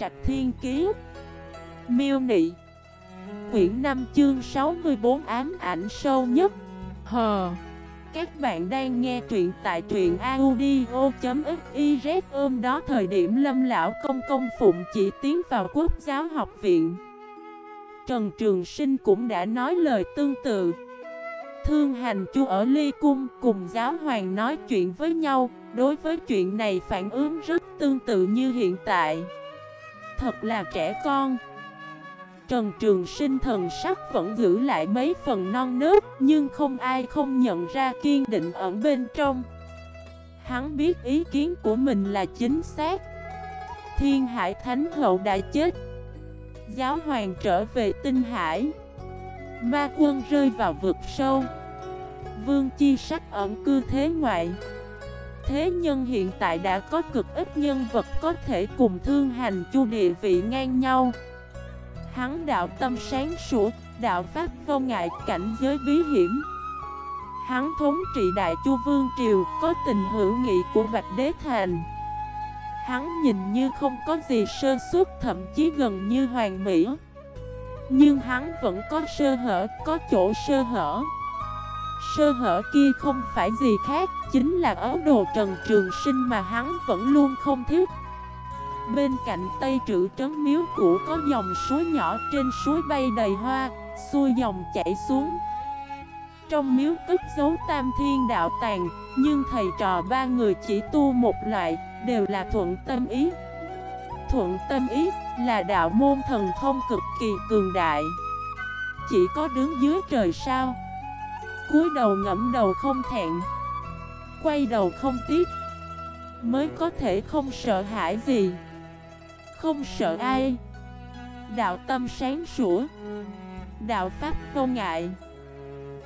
Trạch Thiên Kiế Miêu Nị, Quyển 5 chương 64 ám ảnh sâu nhất. Hờ, Các bạn đang nghe truyện tại truyện audio.xyz ôm đó thời điểm lâm lão công công phụng chỉ tiến vào quốc giáo học viện. Trần Trường Sinh cũng đã nói lời tương tự. Thương hành chu ở ly cung cùng giáo hoàng nói chuyện với nhau, Đối với chuyện này phản ứng rất tương tự như hiện tại. Thật là trẻ con. Trần Trường Sinh thần sắc vẫn giữ lại mấy phần non nớt, Nhưng không ai không nhận ra kiên định ẩn bên trong. Hắn biết ý kiến của mình là chính xác. Thiên Hải Thánh Hậu đã chết. Giáo hoàng trở về tinh hải. Ma quân rơi vào vực sâu. Vương chi sắc ẩn cư thế ngoại. Thế nhân hiện tại đã có cực ít nhân vật có thể cùng thương hành chu địa vị ngang nhau. Hắn đạo tâm sáng sủa, đạo pháp vô ngại cảnh giới bí hiểm. Hắn thống trị đại chu vương triều có tình hữu nghị của Bạch Đế Thành. Hắn nhìn như không có gì sơ suất thậm chí gần như hoàn mỹ. Nhưng hắn vẫn có sơ hở, có chỗ sơ hở. Sơ hở kia không phải gì khác, Chính là ấu đồ Trần Trường Sinh mà hắn vẫn luôn không thiếu. Bên cạnh Tây Trữ Trấn Miếu cũ có dòng suối nhỏ trên suối bay đầy hoa, Xuôi dòng chảy xuống. Trong miếu cất dấu tam thiên đạo tàng, Nhưng thầy trò ba người chỉ tu một loại, Đều là thuận tâm ý. Thuận tâm ý là đạo môn thần thông cực kỳ cường đại. Chỉ có đứng dưới trời sao cúi đầu ngẫm đầu không thẹn, Quay đầu không tiếc, Mới có thể không sợ hãi gì Không sợ ai. Đạo tâm sáng sủa, Đạo pháp vô ngại.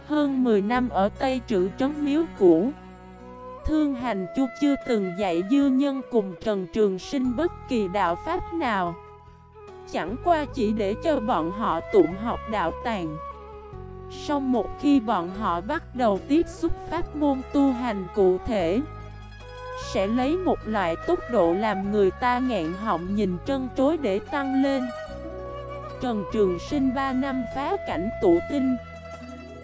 Hơn 10 năm ở Tây Trữ Trấn Miếu cũ, Thương hành chu chưa từng dạy dư nhân cùng Trần Trường Sinh bất kỳ đạo pháp nào. Chẳng qua chỉ để cho bọn họ tụng học đạo tàng sau một khi bọn họ bắt đầu tiếp xúc pháp môn tu hành cụ thể, Sẽ lấy một loại tốc độ làm người ta ngẹn họng nhìn trân trối để tăng lên. Trần Trường Sinh 3 năm phá cảnh tụ tinh,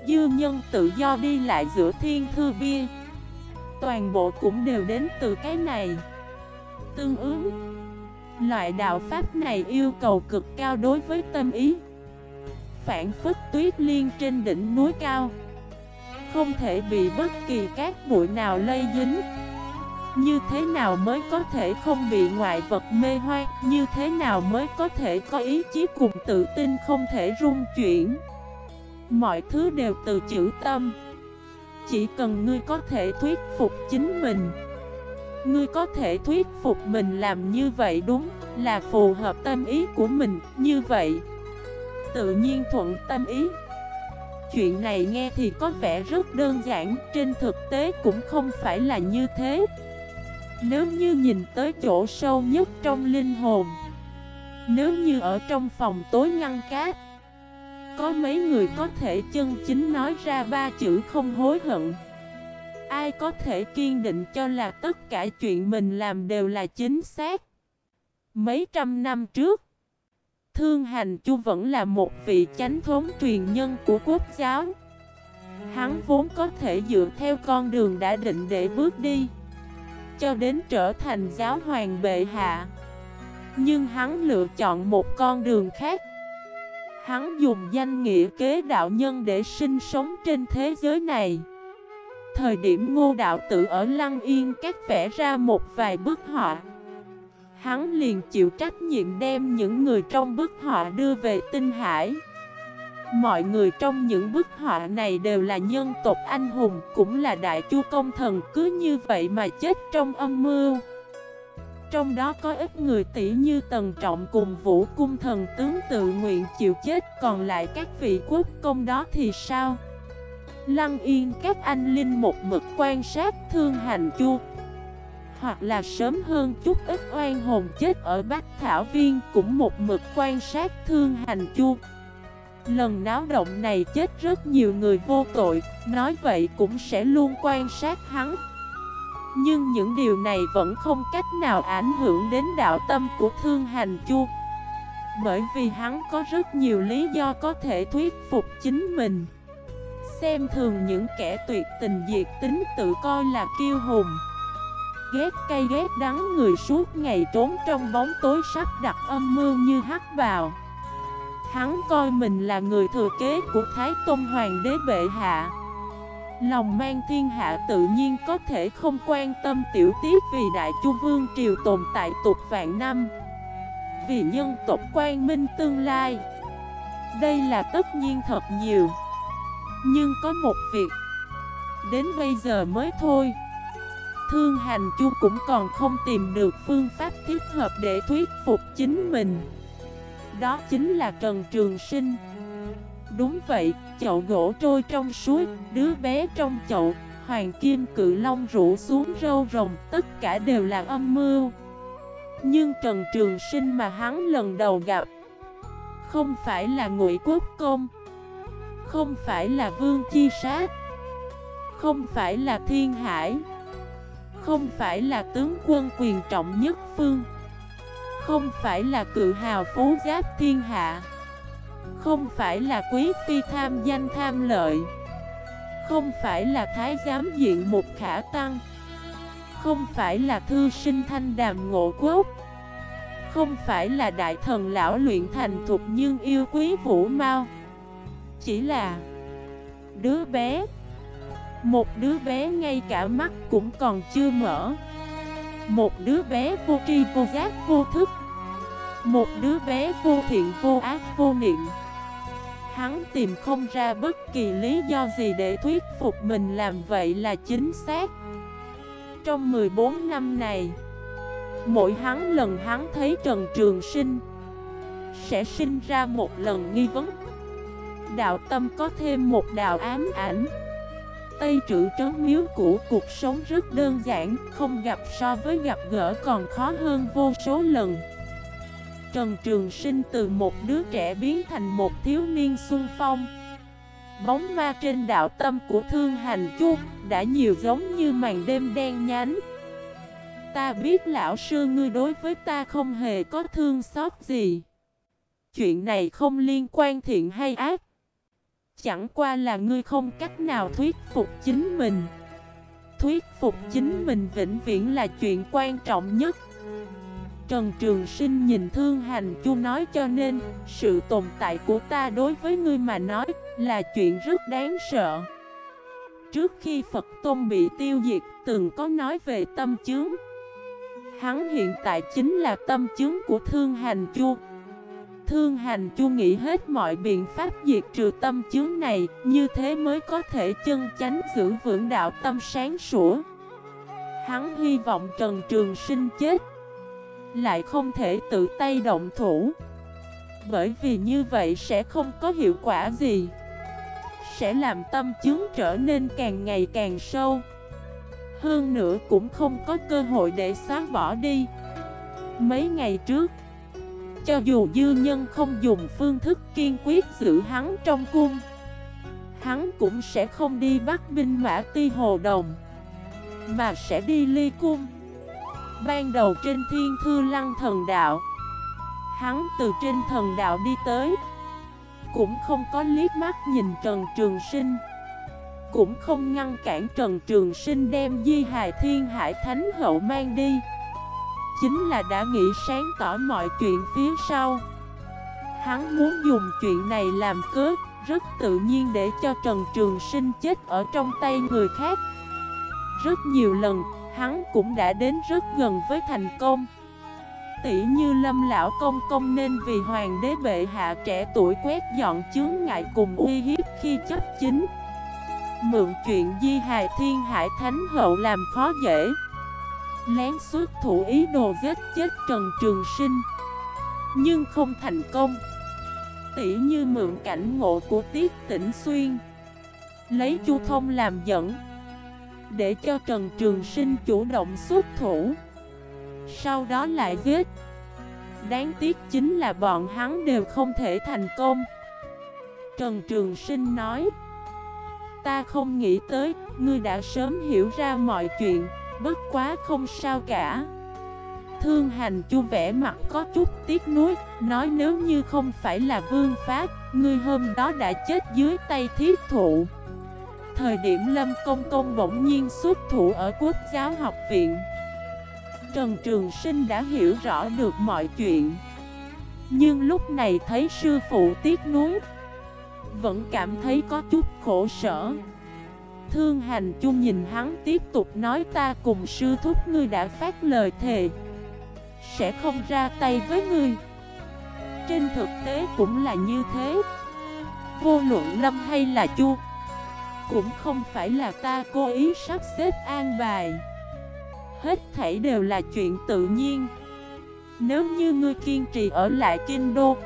Dư nhân tự do đi lại giữa thiên thư bia. Toàn bộ cũng đều đến từ cái này. Tương ứng, Loại đạo pháp này yêu cầu cực cao đối với tâm ý phản phức tuyết liên trên đỉnh núi cao. Không thể bị bất kỳ các bụi nào lây dính. Như thế nào mới có thể không bị ngoại vật mê hoang Như thế nào mới có thể có ý chí cùng tự tin không thể rung chuyển? Mọi thứ đều từ chữ tâm. Chỉ cần ngươi có thể thuyết phục chính mình. Ngươi có thể thuyết phục mình làm như vậy đúng Là phù hợp tâm ý của mình. Như vậy tự nhiên thuận tâm ý. Chuyện này nghe thì có vẻ rất đơn giản, Trên thực tế cũng không phải là như thế. Nếu như nhìn tới chỗ sâu nhất trong linh hồn, Nếu như ở trong phòng tối ngăn cát Có mấy người có thể chân chính nói ra ba chữ không hối hận. Ai có thể kiên định cho là tất cả chuyện mình làm đều là chính xác? Mấy trăm năm trước Thương Hành Chu vẫn là một vị chánh thống truyền nhân của quốc giáo. Hắn vốn có thể dựa theo con đường đã định để bước đi, Cho đến trở thành giáo hoàng bệ hạ. Nhưng hắn lựa chọn một con đường khác. Hắn dùng danh nghĩa kế đạo nhân để sinh sống trên thế giới này. Thời điểm ngô đạo tử ở Lăng Yên các vẽ ra một vài bức họa. Hắn liền chịu trách nhiệm đem những người trong bức họa đưa về tinh hải. Mọi người trong những bức họa này đều là nhân tộc anh hùng, Cũng là đại chu công thần, cứ như vậy mà chết trong âm mưu. Trong đó có ít người tỷ như Tần Trọng cùng Vũ Cung thần tướng tự nguyện chịu chết, Còn lại các vị quốc công đó thì sao? Lăng yên, các anh linh một mực quan sát thương hành chu hoặc là sớm hơn, chút ít oan hồn chết ở Bắc Thảo Viên cũng một mực quan sát thương hành chu. Lần náo động này chết rất nhiều người vô tội, Nói vậy cũng sẽ luôn quan sát hắn. Nhưng những điều này vẫn không cách nào ảnh hưởng đến đạo tâm của Thương Hành Chu. Bởi vì hắn có rất nhiều lý do có thể thuyết phục chính mình. Xem thường những kẻ tuyệt tình diệt tính tự coi là kiêu hùng. Ghét cay ghét đắng người suốt ngày trốn trong bóng tối sắp đặt âm mưu như hắc vào Hắn coi mình là người thừa kế của Thái Tôn Hoàng đế bệ hạ. Lòng mang thiên hạ tự nhiên có thể không quan tâm tiểu tiết vì Đại Chu Vương Triều tồn tại tục vạn năm. Vì nhân tộc quan minh tương lai. Đây là tất nhiên thật nhiều. Nhưng có một việc. Đến bây giờ mới thôi. Thương hành chu cũng còn không tìm được phương pháp thiết hợp để thuyết phục chính mình. Đó chính là Trần Trường Sinh. Đúng vậy, chậu gỗ trôi trong suối, đứa bé trong chậu, hoàng kim cự long rủ xuống râu rồng, tất cả đều là âm mưu. Nhưng Trần Trường Sinh mà hắn lần đầu gặp, không phải là ngụy quốc công, không phải là vương chi sát, không phải là thiên hải, không phải là tướng quân quyền trọng nhất phương, không phải là cự hào phú giáp thiên hạ. Không phải là quý phi tham danh tham lợi. Không phải là thái giám diện một khả tăng. Không phải là thư sinh thanh đàm ngộ quốc. Không phải là đại thần lão luyện thành thục nhưng yêu quý vũ mau. Chỉ là Đứa bé một đứa bé ngay cả mắt cũng còn chưa mở. Một đứa bé vô tri vô giác vô thức. Một đứa bé vô thiện vô ác vô niệm. Hắn tìm không ra bất kỳ lý do gì để thuyết phục mình làm vậy là chính xác. Trong 14 năm này, Mỗi hắn lần hắn thấy Trần Trường Sinh, Sẽ sinh ra một lần nghi vấn. Đạo tâm có thêm một đạo ám ảnh. Tây trữ trấn miếu cũ, cuộc sống rất đơn giản Không gặp so với gặp gỡ còn khó hơn vô số lần. Trần Trường Sinh từ một đứa trẻ biến thành một thiếu niên xuân phong. Bóng ma trên đạo tâm của Thương Hành Chu đã nhiều giống như màn đêm đen nhánh. Ta biết lão sư ngươi đối với ta không hề có thương xót gì. Chuyện này không liên quan thiện hay ác Chẳng qua là ngươi không cách nào thuyết phục chính mình. Thuyết phục chính mình vĩnh viễn là chuyện quan trọng nhất. Trần Trường Sinh nhìn Thương Hành Chu nói cho nên, Sự tồn tại của ta đối với ngươi mà nói Là chuyện rất đáng sợ. Trước khi Phật Tôn bị tiêu diệt, Từng có nói về tâm chướng. Hắn hiện tại chính là tâm chướng của Thương Hành Chu. Thương Hành Chu nghĩ hết mọi biện pháp diệt trừ tâm chướng này, Như thế mới có thể chân chánh giữ vững đạo tâm sáng sủa. Hắn hy vọng Trần Trường Sinh chết, lại không thể tự tay động thủ. Bởi vì như vậy sẽ không có hiệu quả gì, Sẽ làm tâm chứng trở nên càng ngày càng sâu. Hơn nữa cũng không có cơ hội để xóa bỏ đi. Mấy ngày trước cho dù dư nhân không dùng phương thức kiên quyết giữ hắn trong cung, Hắn cũng sẽ không đi bắt binh mã ti hồ đồng, Mà sẽ đi ly cung. Ban đầu trên thiên thư lăng thần đạo, Hắn từ trên thần đạo đi tới, Cũng không có liếc mắt nhìn Trần Trường Sinh, Cũng không ngăn cản Trần Trường Sinh đem Di Hài Thiên Hải Thánh Hậu mang đi. Chính là đã nghĩ sáng tỏ mọi chuyện phía sau. Hắn muốn dùng chuyện này làm cớ, Rất tự nhiên để cho Trần Trường Sinh chết ở trong tay người khác. Rất nhiều lần, Hắn cũng đã đến rất gần với thành công. Tỷ như lâm lão công công nên vì hoàng đế bệ hạ trẻ tuổi quét dọn chướng ngại cùng uy hiếp khi chấp chính. Mượn chuyện di hài thiên hải thánh hậu làm khó dễ. Lén suốt thủ ý đồ giết chết Trần Trường Sinh. Nhưng không thành công. Tỷ như mượn cảnh ngộ của Tiết Tĩnh Xuyên. Lấy Chu Thông làm dẫn. Để cho Trần Trường Sinh chủ động xuất thủ. Sau đó lại giết. Đáng tiếc chính là bọn hắn đều không thể thành công. Trần Trường Sinh nói Ta không nghĩ tới, ngươi đã sớm hiểu ra mọi chuyện. Bất quá không sao cả. Thương hành chu vẽ mặt có chút tiếc nuối, Nói nếu như không phải là vương pháp, Ngươi hôm đó đã chết dưới tay thiết thụ. Thời điểm Lâm Công Công bỗng nhiên xuất thủ ở quốc giáo học viện. Trần Trường Sinh đã hiểu rõ được mọi chuyện. Nhưng lúc này thấy sư phụ tiếc nuối, Vẫn cảm thấy có chút khổ sở. Thương hành chung nhìn hắn tiếp tục nói, ta cùng sư thúc ngươi đã phát lời thề, Sẽ không ra tay với ngươi. Trên thực tế cũng là như thế. Vô luận lâm hay là chu, Cũng không phải là ta cố ý sắp xếp an bài. Hết thảy đều là chuyện tự nhiên. Nếu như ngươi kiên trì ở lại kinh đô,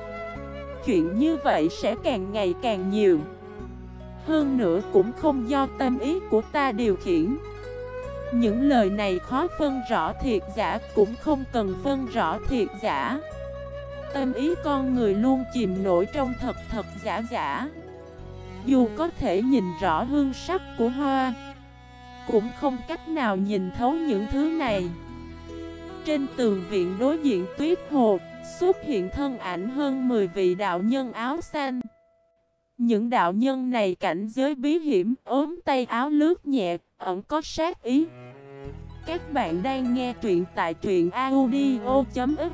Chuyện như vậy sẽ càng ngày càng nhiều hơn nữa cũng không do tâm ý của ta điều khiển. Những lời này khó phân rõ thiệt giả, cũng không cần phân rõ thiệt giả. Tâm ý con người luôn chìm nổi trong thật thật giả giả. Dù có thể nhìn rõ hương sắc của hoa, Cũng không cách nào nhìn thấu những thứ này. Trên tường viện đối diện tuyết hồ, Xuất hiện thân ảnh hơn 10 vị đạo nhân áo xanh những đạo nhân này cảnh giới bí hiểm, ốm tay áo lướt nhẹ, ẩn có sát ý. Các bạn đang nghe truyện tại truyện audio.fif